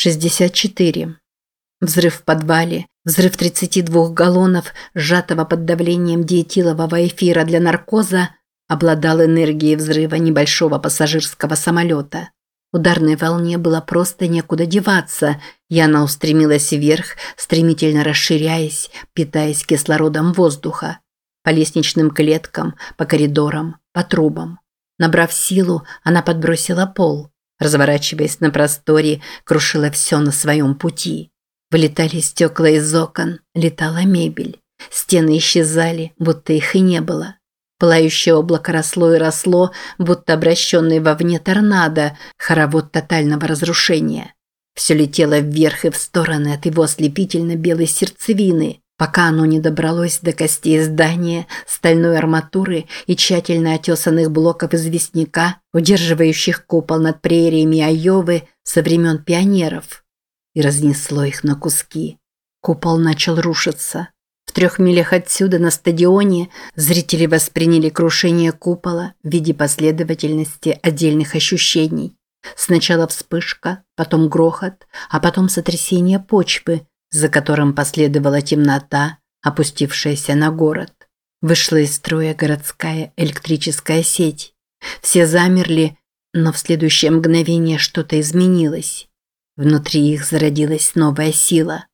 64. Взрыв в подвале, взрыв 32 галлонов, сжатого под давлением диэтилового эфира для наркоза, обладал энергией взрыва небольшого пассажирского самолета. Ударной волне было просто некуда деваться, и она устремилась вверх, стремительно расширяясь, питаясь кислородом воздуха. По лестничным клеткам, по коридорам, по трубам. Набрав силу, она подбросила пол – разворачиваясь на просторе, крушила все на своем пути. Вылетали стекла из окон, летала мебель. Стены исчезали, будто их и не было. Пылающее облако росло и росло, будто обращенный вовне торнадо, хоровод тотального разрушения. Все летело вверх и в стороны от его ослепительно белой сердцевины, пока оно не добралось до костей здания, стальной арматуры и тщательно отесанных блоков известняка, удерживающих купол над прериями Айовы со времен пионеров, и разнесло их на куски. Купол начал рушиться. В трех милях отсюда на стадионе зрители восприняли крушение купола в виде последовательности отдельных ощущений. Сначала вспышка, потом грохот, а потом сотрясение почвы, за которым последовала темнота, опустившаяся на город. Вышла из строя городская электрическая сеть. Все замерли, но в следующее мгновение что-то изменилось. Внутри их зародилась новая сила.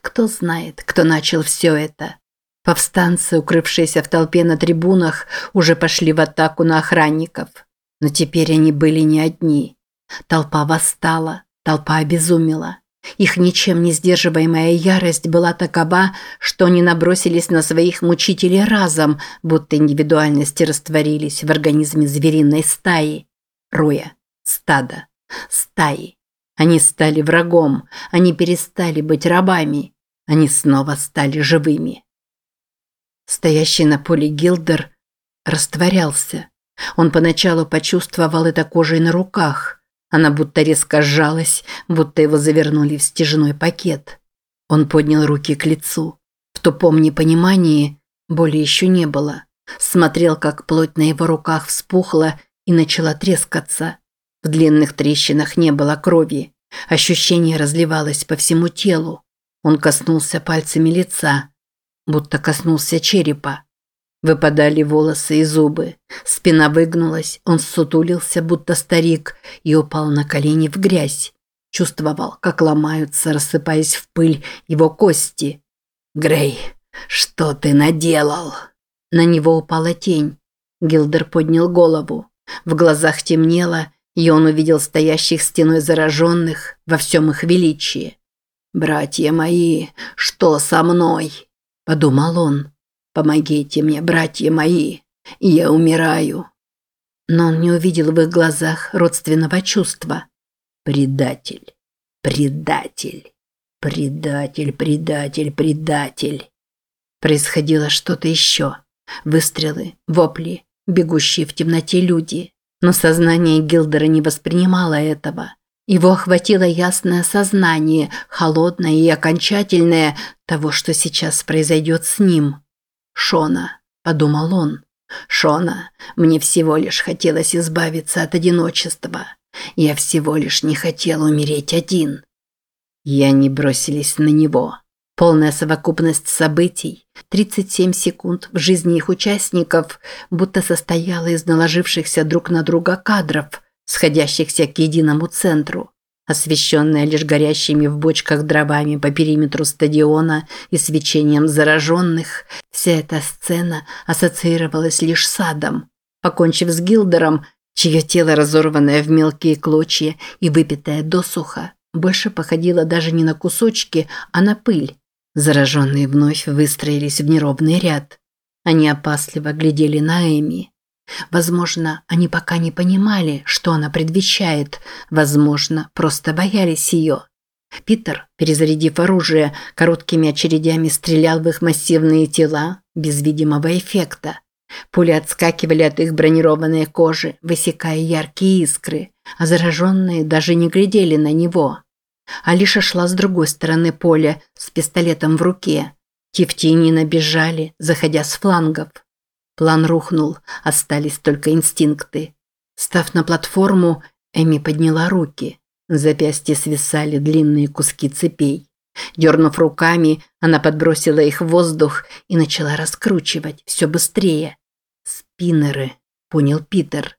Кто знает, кто начал все это. Повстанцы, укрывшиеся в толпе на трибунах, уже пошли в атаку на охранников. Но теперь они были не одни. Толпа восстала, толпа обезумела. Их ничем не сдерживаемая ярость была такова, что они набросились на своих мучителей разом, будто индивидуальности растворились в организме звериной стаи. Роя. Стада. Стаи. Они стали врагом, они перестали быть рабами, они снова стали живыми. Стоящий на поле Гилдер растворялся. Он поначалу почувствовал это кожей на руках – она будто резко сжалась, будто его завернули в стяжной пакет. Он поднял руки к лицу. В тупом непонимании боли еще не было. Смотрел, как плоть на его руках вспухла и начала трескаться. В длинных трещинах не было крови. Ощущение разливалось по всему телу. Он коснулся пальцами лица, будто коснулся черепа. Выпадали волосы и зубы. Спина выгнулась, он сутулился, будто старик, и упал на колени в грязь. Чувствовал, как ломаются, рассыпаясь в пыль, его кости. «Грей, что ты наделал?» На него упала тень. Гилдер поднял голову. В глазах темнело, и он увидел стоящих стеной зараженных во всем их величии. «Братья мои, что со мной?» – подумал он. Помогите мне, братья мои, я умираю. Но он не увидел в их глазах родственного чувства. Предатель, предатель, предатель, предатель, предатель. Происходило что-то еще. Выстрелы, вопли, бегущие в темноте люди. Но сознание Гилдера не воспринимало этого. Его охватило ясное сознание, холодное и окончательное того, что сейчас произойдет с ним. «Шона», – подумал он. «Шона, мне всего лишь хотелось избавиться от одиночества. Я всего лишь не хотел умереть один». И они бросились на него. Полная совокупность событий, 37 секунд в жизни их участников, будто состояла из наложившихся друг на друга кадров, сходящихся к единому центру освещенная лишь горящими в бочках дровами по периметру стадиона и свечением зараженных, вся эта сцена ассоциировалась лишь с адом. Покончив с Гилдером, чье тело, разорванное в мелкие клочья и выпитое досуха, больше походило даже не на кусочки, а на пыль. Зараженные вновь выстроились в неровный ряд. Они опасливо глядели на Эми. Возможно, они пока не понимали, что она предвещает, возможно, просто боялись ее. Питер, перезарядив оружие, короткими очередями стрелял в их массивные тела без видимого эффекта. Пули отскакивали от их бронированной кожи, высекая яркие искры, а зараженные даже не глядели на него. Алиша шла с другой стороны поля с пистолетом в руке. Тевтини набежали, заходя с флангов. План рухнул, остались только инстинкты. Став на платформу, Эми подняла руки. Запястья свисали длинные куски цепей. Дернув руками, она подбросила их в воздух и начала раскручивать все быстрее. «Спиннеры», – понял Питер.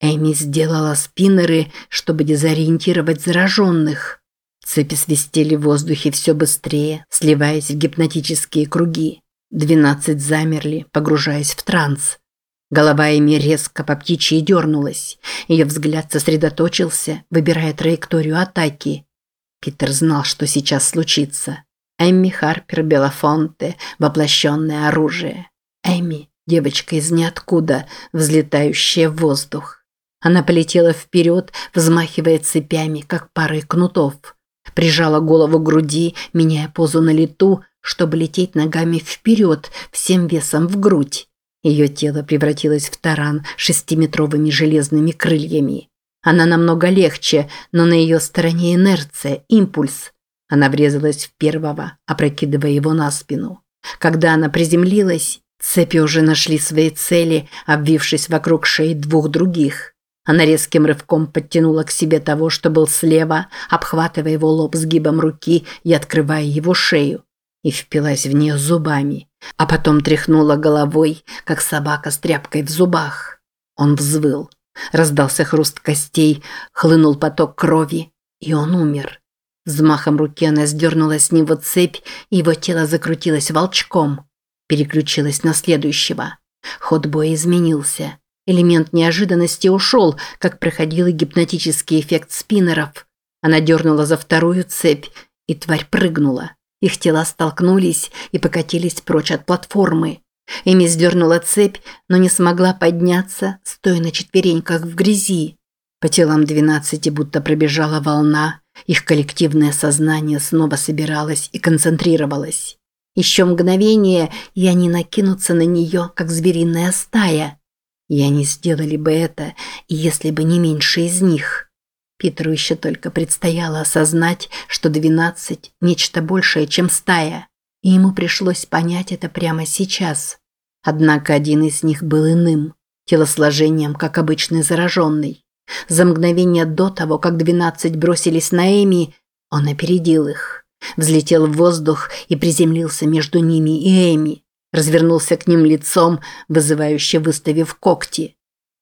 Эми сделала спиннеры, чтобы дезориентировать зараженных. Цепи свистели в воздухе все быстрее, сливаясь в гипнотические круги. Двенадцать замерли, погружаясь в транс. Голова Эми резко по птичьи дернулась. Ее взгляд сосредоточился, выбирая траекторию атаки. Питер знал, что сейчас случится. Эмми Харпер Белофонте – воплощенное оружие. Эми – девочка из ниоткуда, взлетающая в воздух. Она полетела вперед, взмахивая цепями, как парой кнутов. Прижала голову к груди, меняя позу на лету, чтобы лететь ногами вперед, всем весом в грудь. Ее тело превратилось в таран шестиметровыми железными крыльями. Она намного легче, но на ее стороне инерция, импульс. Она врезалась в первого, опрокидывая его на спину. Когда она приземлилась, цепи уже нашли свои цели, обвившись вокруг шеи двух других. Она резким рывком подтянула к себе того, что был слева, обхватывая его лоб сгибом руки и открывая его шею, и впилась в нее зубами, а потом тряхнула головой, как собака с тряпкой в зубах. Он взвыл. Раздался хруст костей, хлынул поток крови, и он умер. Взмахом руки она сдернула с него цепь, и его тело закрутилось волчком. Переключилась на следующего. Ход боя изменился. Элемент неожиданности ушел, как проходил и гипнотический эффект спиннеров. Она дернула за вторую цепь, и тварь прыгнула. Их тела столкнулись и покатились прочь от платформы. Эми сдернула цепь, но не смогла подняться, стоя на четвереньках в грязи. По телам двенадцати будто пробежала волна, их коллективное сознание снова собиралось и концентрировалось. Еще мгновение, и они накинутся на нее, как звериная стая. И они сделали бы это, если бы не меньше из них. Питеру еще только предстояло осознать, что двенадцать – нечто большее, чем стая. И ему пришлось понять это прямо сейчас. Однако один из них был иным, телосложением, как обычный зараженный. За мгновение до того, как двенадцать бросились на Эми, он опередил их. Взлетел в воздух и приземлился между ними и Эми развернулся к ним лицом, вызывающе выставив когти.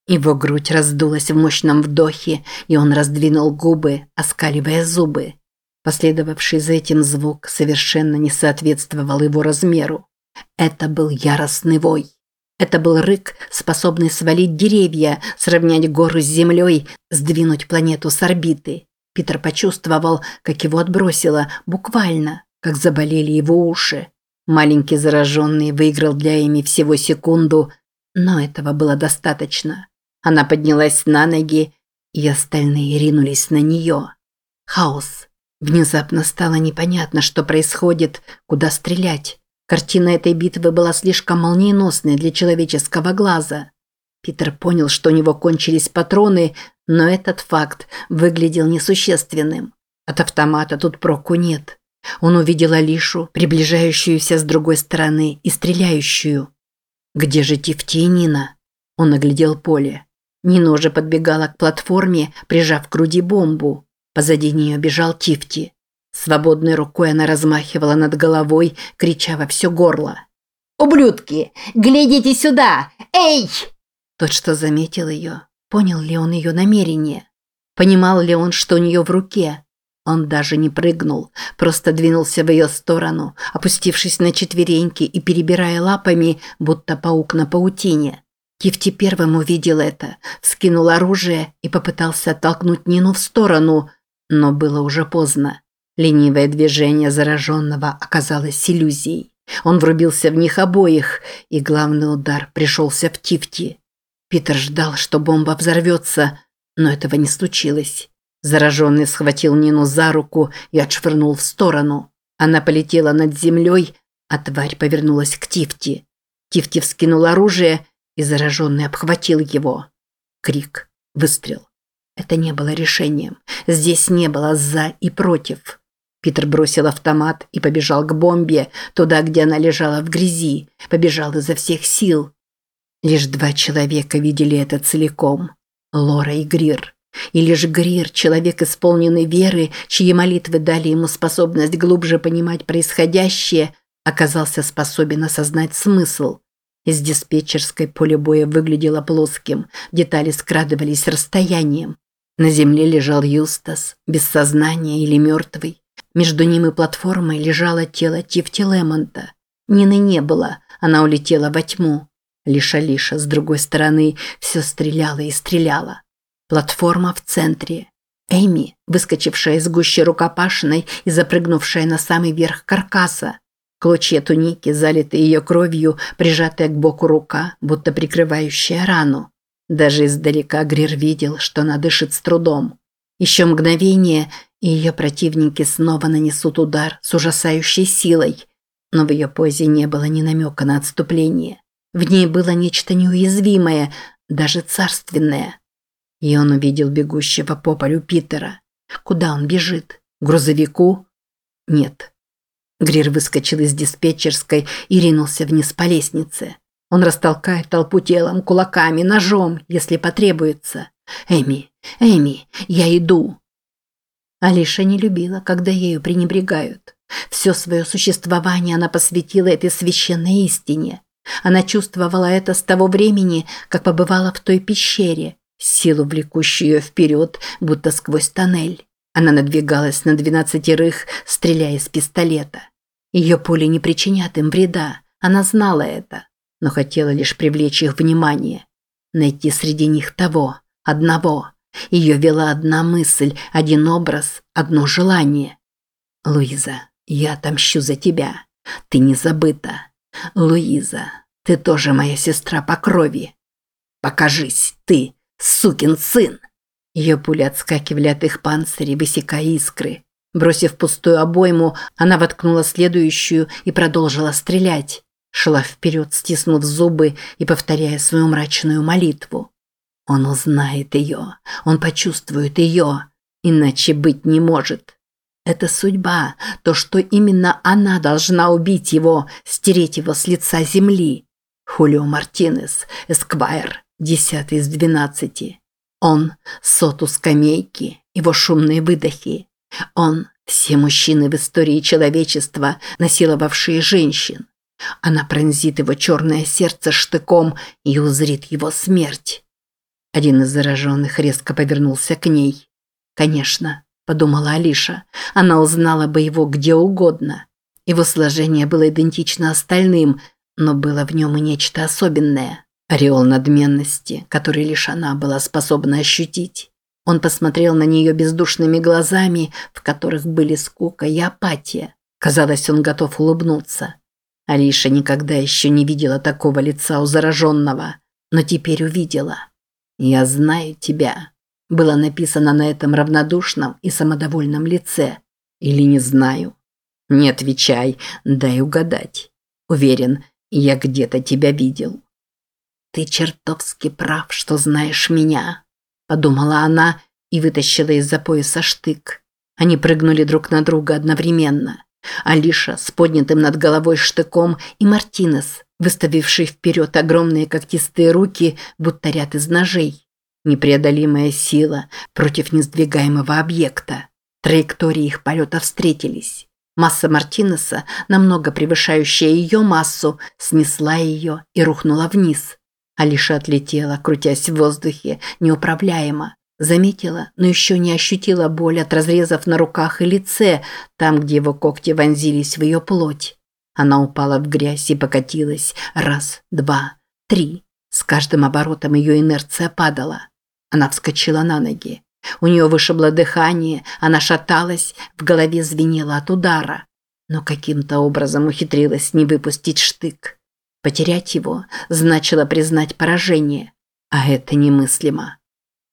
Его грудь раздулась в мощном вдохе, и он раздвинул губы, оскаливая зубы. Последовавший за этим звук совершенно не соответствовал его размеру. Это был яростный вой. Это был рык, способный свалить деревья, сравнять горы с землей, сдвинуть планету с орбиты. Питер почувствовал, как его отбросило, буквально, как заболели его уши. Маленький зараженный выиграл для Эми всего секунду, но этого было достаточно. Она поднялась на ноги, и остальные ринулись на нее. Хаос. Внезапно стало непонятно, что происходит, куда стрелять. Картина этой битвы была слишком молниеносной для человеческого глаза. Питер понял, что у него кончились патроны, но этот факт выглядел несущественным. От автомата тут проку нет. Он увидел Алишу, приближающуюся с другой стороны и стреляющую. Где же Тифти и Нина? Он оглядел поле. Нина уже подбегала к платформе, прижав к груди бомбу. Позади нее бежал Тифти. Свободной рукой она размахивала над головой, крича во все горло. «Ублюдки! Глядите сюда! Эй!» Тот, что заметил ее, понял ли он ее намерение? Понимал ли он, что у нее в руке? Он даже не прыгнул, просто двинулся в ее сторону, опустившись на четвереньки и перебирая лапами, будто паук на паутине. Кифти первым увидел это, вскинул оружие и попытался оттолкнуть Нину в сторону, но было уже поздно. Ленивое движение зараженного оказалось иллюзией. Он врубился в них обоих, и главный удар пришелся в Тифти. Питер ждал, что бомба взорвется, но этого не случилось. Зараженный схватил Нину за руку и отшвырнул в сторону. Она полетела над землей, а тварь повернулась к Тифти. Тифти вскинул оружие, и зараженный обхватил его. Крик. Выстрел. Это не было решением. Здесь не было «за» и «против». Питер бросил автомат и побежал к бомбе, туда, где она лежала в грязи. Побежал изо всех сил. Лишь два человека видели это целиком. Лора и Грир. И лишь Грир, человек исполненный веры, чьи молитвы дали ему способность глубже понимать происходящее, оказался способен осознать смысл. Из диспетчерской поле боя выглядело плоским, детали скрадывались расстоянием. На земле лежал Юстас, без сознания или мертвый. Между ним и платформой лежало тело Тифти Лемонта. Нины не было, она улетела во тьму. Лишь Алиша, с другой стороны, все стреляла и стреляла. Платформа в центре. Эми, выскочившая из гущи рукопашной и запрыгнувшая на самый верх каркаса. Клочья туники, залитые ее кровью, прижатая к боку рука, будто прикрывающая рану. Даже издалека Грир видел, что она дышит с трудом. Еще мгновение, и ее противники снова нанесут удар с ужасающей силой. Но в ее позе не было ни намека на отступление. В ней было нечто неуязвимое, даже царственное. И он увидел бегущего по полю Питера. Куда он бежит? К грузовику? Нет. Грир выскочил из диспетчерской и ринулся вниз по лестнице. Он растолкает толпу телом, кулаками, ножом, если потребуется. «Эми, Эми, я иду!» Алиша не любила, когда ею пренебрегают. Все свое существование она посвятила этой священной истине. Она чувствовала это с того времени, как побывала в той пещере, силу, влекущую ее вперед, будто сквозь тоннель. Она надвигалась на двенадцатерых, стреляя из пистолета. Ее пули не причинят им вреда, она знала это, но хотела лишь привлечь их внимание. Найти среди них того, одного. Ее вела одна мысль, один образ, одно желание. «Луиза, я отомщу за тебя. Ты не забыта. Луиза, ты тоже моя сестра по крови. Покажись, ты, сукин сын!» Ее пули отскакивали от их панцирей, высекая искры. Бросив пустую обойму, она воткнула следующую и продолжила стрелять. Шла вперед, стиснув зубы и повторяя свою мрачную молитву. Он узнает ее, он почувствует ее, иначе быть не может. Это судьба, то, что именно она должна убить его, стереть его с лица земли. Хулио Мартинес, Эсквайр, десятый из двенадцати. Он – соту скамейки, его шумные выдохи. Он – все мужчины в истории человечества, насиловавшие женщин. Она пронзит его черное сердце штыком и узрит его смерть. Один из зараженных резко повернулся к ней. Конечно, подумала Алиша. Она узнала бы его где угодно. Его сложение было идентично остальным, но было в нем и нечто особенное. Ореол надменности, который лишь она была способна ощутить. Он посмотрел на нее бездушными глазами, в которых были скука и апатия. Казалось, он готов улыбнуться. Алиша никогда еще не видела такого лица у зараженного, но теперь увидела. «Я знаю тебя», было написано на этом равнодушном и самодовольном лице. Или не знаю. Не отвечай, дай угадать. Уверен, я где-то тебя видел. Ты чертовски прав, что знаешь меня, подумала она и вытащила из-за пояса штык. Они прыгнули друг на друга одновременно. Алиша с поднятым над головой штыком и Мартинес, выставивший вперед огромные когтистые руки, будто ряд из ножей. Непреодолимая сила против несдвигаемого объекта. Траектории их полета встретились. Масса Мартинеса, намного превышающая ее массу, снесла ее и рухнула вниз. Алиша отлетела, крутясь в воздухе, неуправляемо. Заметила, но еще не ощутила боль от разрезов на руках и лице, там, где его когти вонзились в ее плоть. Она упала в грязь и покатилась. Раз, два, три. С каждым оборотом ее инерция падала. Она вскочила на ноги. У нее вышибло дыхание, она шаталась, в голове звенело от удара. Но каким-то образом ухитрилась не выпустить штык. Потерять его значило признать поражение, а это немыслимо.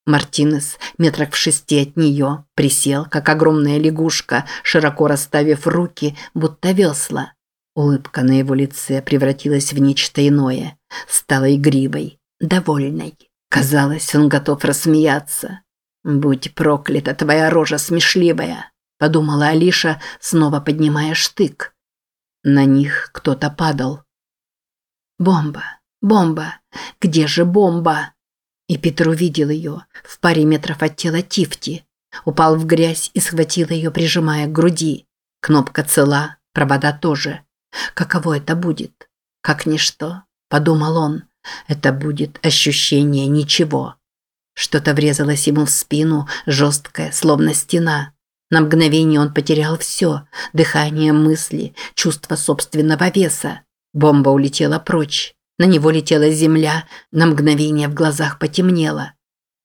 Мартинес, метрах в шести от нее, присел, как огромная лягушка, широко расставив руки, будто весла. Улыбка на его лице превратилась в нечто иное, стала игривой, довольной. Казалось, он готов рассмеяться. «Будь проклята твоя рожа смешливая», – подумала Алиша, снова поднимая штык. На них кто-то падал. «Бомба! Бомба! Где же бомба?» И Питер увидел ее в паре метров от тела Тифти. Упал в грязь и схватил ее, прижимая к груди. Кнопка цела, провода тоже. Каково это будет? Как ничто, подумал он. Это будет ощущение ничего. Что-то врезалось ему в спину, жесткое, словно стена. На мгновение он потерял все – дыхание, мысли, чувство собственного веса. Бомба улетела прочь. На него летела земля, на мгновение в глазах потемнело.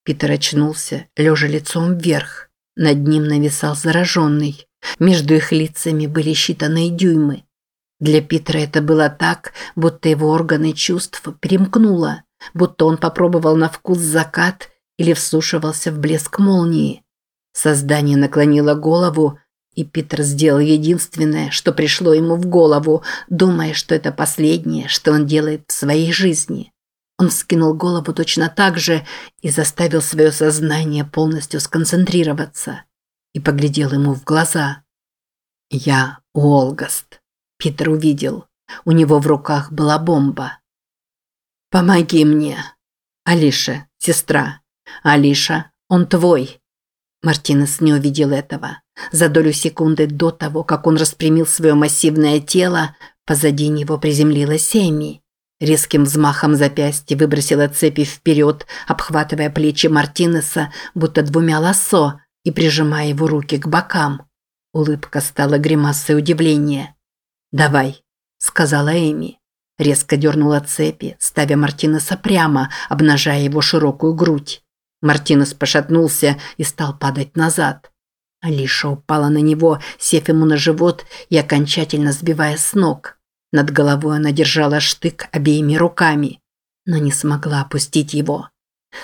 Питер очнулся, лежа лицом вверх. Над ним нависал зараженный. Между их лицами были считанные дюймы. Для Питера это было так, будто его органы чувств перемкнуло, будто он попробовал на вкус закат или вслушивался в блеск молнии. Создание наклонило голову, и Питер сделал единственное, что пришло ему в голову, думая, что это последнее, что он делает в своей жизни. Он вскинул голову точно так же и заставил свое сознание полностью сконцентрироваться. И поглядел ему в глаза. «Я Уолгаст». Питер увидел. У него в руках была бомба. «Помоги мне!» «Алиша, сестра. Алиша, он твой!» Мартинес не увидел этого. За долю секунды до того, как он распрямил свое массивное тело, позади него приземлилась Эми. Резким взмахом запястья выбросила цепи вперед, обхватывая плечи Мартинеса, будто двумя лассо, и прижимая его руки к бокам. Улыбка стала гримасой удивления. «Давай», – сказала Эми. Резко дернула цепи, ставя Мартинеса прямо, обнажая его широкую грудь. Мартинес пошатнулся и стал падать назад. Алиша упала на него, сев ему на живот и окончательно сбивая с ног. Над головой она держала штык обеими руками, но не смогла опустить его.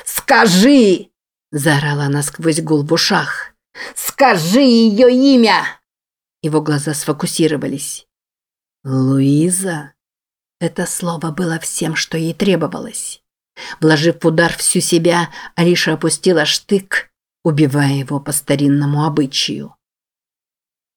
«Скажи!» – заорала она сквозь гул в ушах. «Скажи ее имя!» Его глаза сфокусировались. «Луиза?» Это слово было всем, что ей требовалось. Вложив в удар всю себя, Алиша опустила штык, убивая его по старинному обычаю.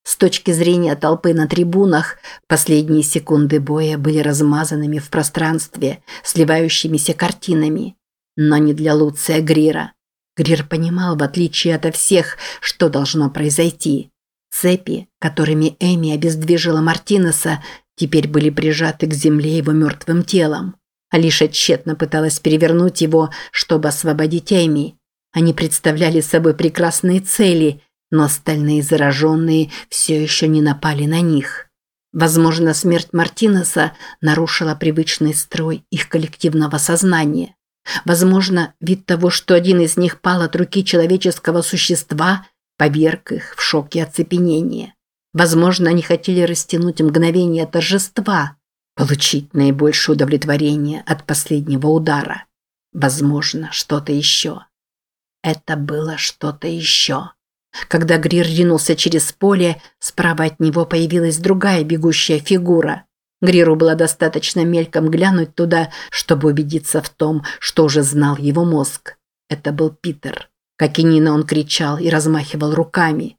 С точки зрения толпы на трибунах, последние секунды боя были размазанными в пространстве, сливающимися картинами. Но не для Луция Грира. Грир понимал, в отличие от всех, что должно произойти. Цепи, которыми Эми обездвижила Мартинеса, теперь были прижаты к земле его мертвым телом. Алиша тщетно пыталась перевернуть его, чтобы освободить Эми. Они представляли собой прекрасные цели, но остальные зараженные все еще не напали на них. Возможно, смерть Мартинеса нарушила привычный строй их коллективного сознания. Возможно, вид того, что один из них пал от руки человеческого существа – поверг их в шоке оцепенения. Возможно, они хотели растянуть мгновение торжества, получить наибольшее удовлетворение от последнего удара. Возможно, что-то еще. Это было что-то еще. Когда Грир ринулся через поле, справа от него появилась другая бегущая фигура. Гриру было достаточно мельком глянуть туда, чтобы убедиться в том, что уже знал его мозг. Это был Питер. Как и Нина он кричал и размахивал руками.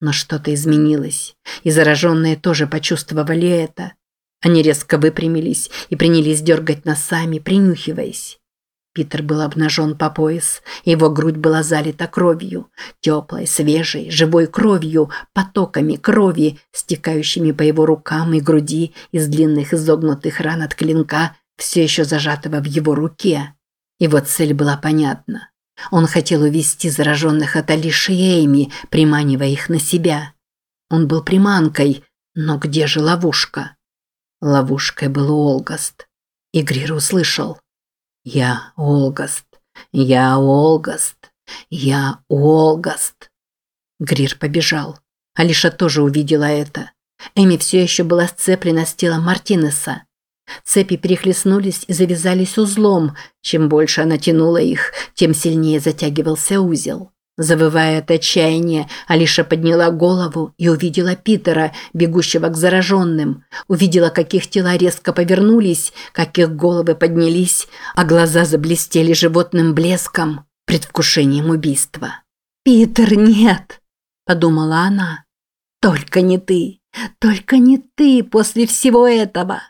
Но что-то изменилось, и зараженные тоже почувствовали это. Они резко выпрямились и принялись дергать носами, принюхиваясь. Питер был обнажен по пояс, его грудь была залита кровью, теплой, свежей, живой кровью, потоками крови, стекающими по его рукам и груди из длинных изогнутых ран от клинка, все еще зажатого в его руке. Его цель была понятна. Он хотел увести зараженных от Алиши и Эйми, приманивая их на себя. Он был приманкой, но где же ловушка? Ловушкой был Олгаст. И Грир услышал. «Я Олгаст, я Олгаст, я Олгаст». Грир побежал. Алиша тоже увидела это. Эми все еще была сцеплена с телом Мартинеса. Цепи перехлестнулись и завязались узлом. Чем больше она тянула их, тем сильнее затягивался узел. Завывая от отчаяния, Алиша подняла голову и увидела Питера, бегущего к зараженным. Увидела, как их тела резко повернулись, как их головы поднялись, а глаза заблестели животным блеском, предвкушением убийства. «Питер, нет!» – подумала она. «Только не ты! Только не ты после всего этого!»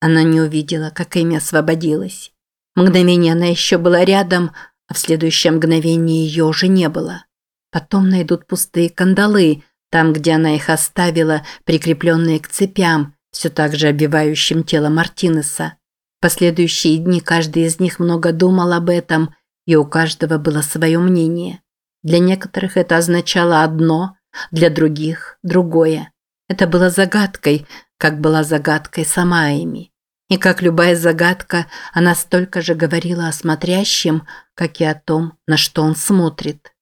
Она не увидела, как имя освободилось. Мгновение она еще была рядом, а в следующее мгновение ее уже не было. Потом найдут пустые кандалы, там, где она их оставила, прикрепленные к цепям, все так же обвивающим тело Мартинеса. Последующие дни каждый из них много думал об этом, и у каждого было свое мнение. Для некоторых это означало одно, для других – другое. Это было загадкой, как была загадкой сама Эми. И как любая загадка, она столько же говорила о смотрящем, как и о том, на что он смотрит.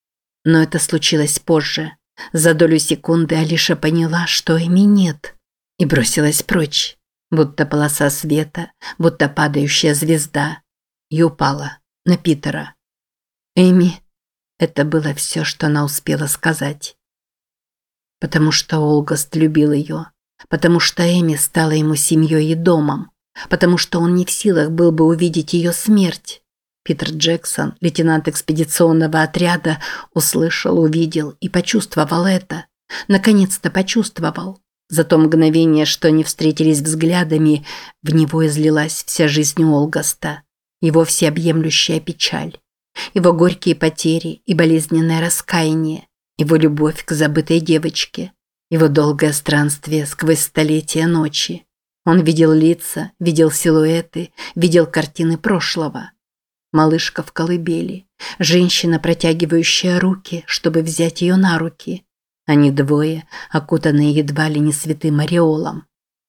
Но это случилось позже. За долю секунды Алиша поняла, что Эми нет, и бросилась прочь, будто полоса света, будто падающая звезда, и упала на Питера. Эми, это было все, что она успела сказать. Потому что Олгаст любил ее, потому что Эми стала ему семьей и домом, потому что он не в силах был бы увидеть ее смерть. Питер Джексон, лейтенант экспедиционного отряда, услышал, увидел и почувствовал это. Наконец-то почувствовал. За то мгновение, что они встретились взглядами, в него излилась вся жизнь Олгаста. Его всеобъемлющая печаль. Его горькие потери и болезненное раскаяние. Его любовь к забытой девочке. Его долгое странствие сквозь столетия ночи. Он видел лица, видел силуэты, видел картины прошлого. Малышка в колыбели, женщина, протягивающая руки, чтобы взять ее на руки. Они двое, окутанные едва ли не святым ореолом.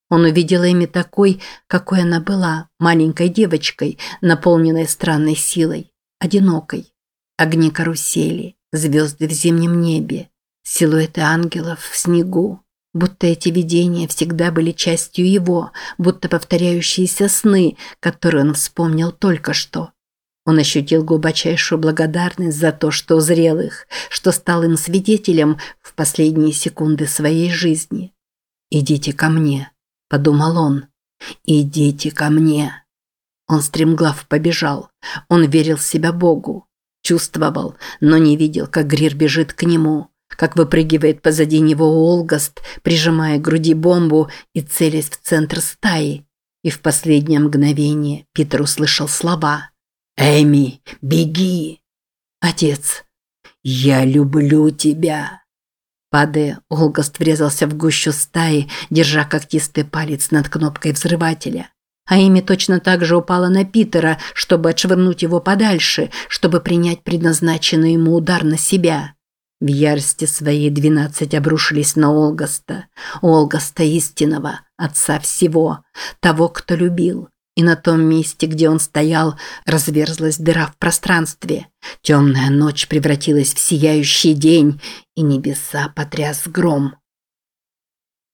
Он увидел Эми такой, какой она была, маленькой девочкой, наполненной странной силой, одинокой. Огни карусели, звезды в зимнем небе, силуэты ангелов в снегу, Будто эти видения всегда были частью его, будто повторяющиеся сны, которые он вспомнил только что. Он ощутил глубочайшую благодарность за то, что узрел их, что стал им свидетелем в последние секунды своей жизни. «Идите ко мне», – подумал он. «Идите ко мне». Он стремглав побежал. Он верил в себя Богу. Чувствовал, но не видел, как Грир бежит к нему как выпрыгивает позади него Олгаст, прижимая к груди бомбу и целясь в центр стаи. И в последнее мгновение Питер услышал слова. «Эми, беги!» «Отец, я люблю тебя!» Падая, Олгаст врезался в гущу стаи, держа когтистый палец над кнопкой взрывателя. А Эми точно так же упала на Питера, чтобы отшвырнуть его подальше, чтобы принять предназначенный ему удар на себя. В ярости своей двенадцать обрушились на Олгаста, Олгаста истинного, отца всего, того, кто любил. И на том месте, где он стоял, разверзлась дыра в пространстве. Темная ночь превратилась в сияющий день, и небеса потряс гром.